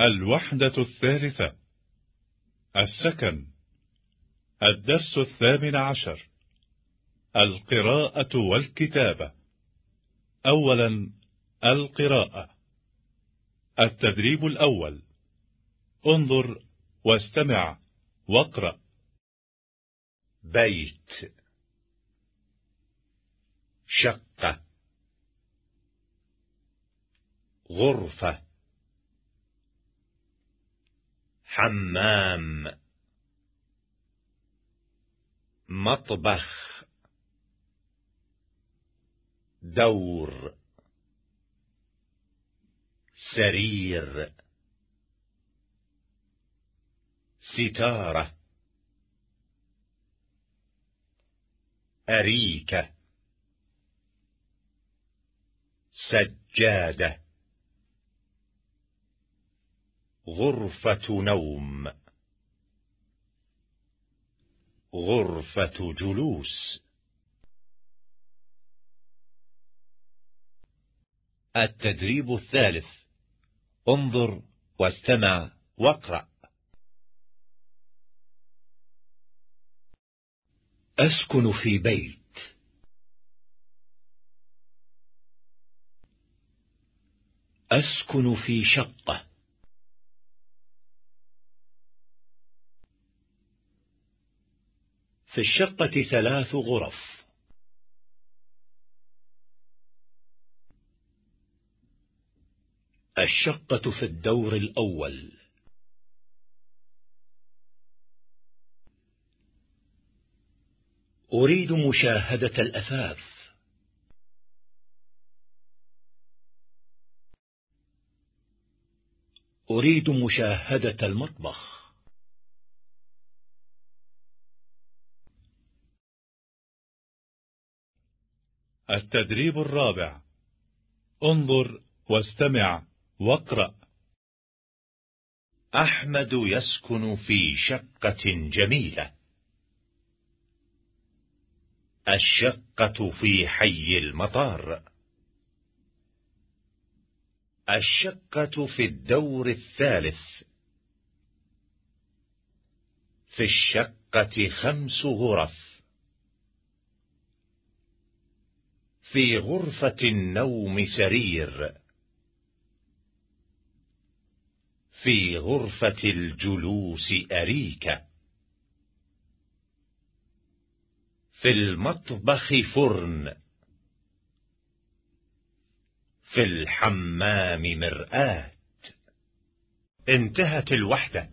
الوحدة الثالثة. السكن. الدرس الثامن عشر. القراءة والكتابة. أولا القراءة. التدريب الأول. انظر واستمع واقرأ. بيت. شقة. غرفة. حمام. مطبخ. دور. سرير. ستارة. أريكة. سجادة. غرفة نوم. غرفة جلوس. التدريب الثالث. انظر واستمع واقرأ. أسكن في بيت. أسكن في شقة. في الشقة ثلاث غرف. الشقة في الدور الأول. أريد مشاهدة الأثاث. أريد مشاهدة المطبخ. التدريب الرابع. انظر واستمع واقرأ. أحمد يسكن في شقة جميلة. الشقة في حي المطار. الشقة في الدور الثالث. في الشقة خمس غرف. في غرفة النوم سرير. في غرفة الجلوس أريكة في المطبخ فرن. في الحمام مرآة. انتهت الوحدة.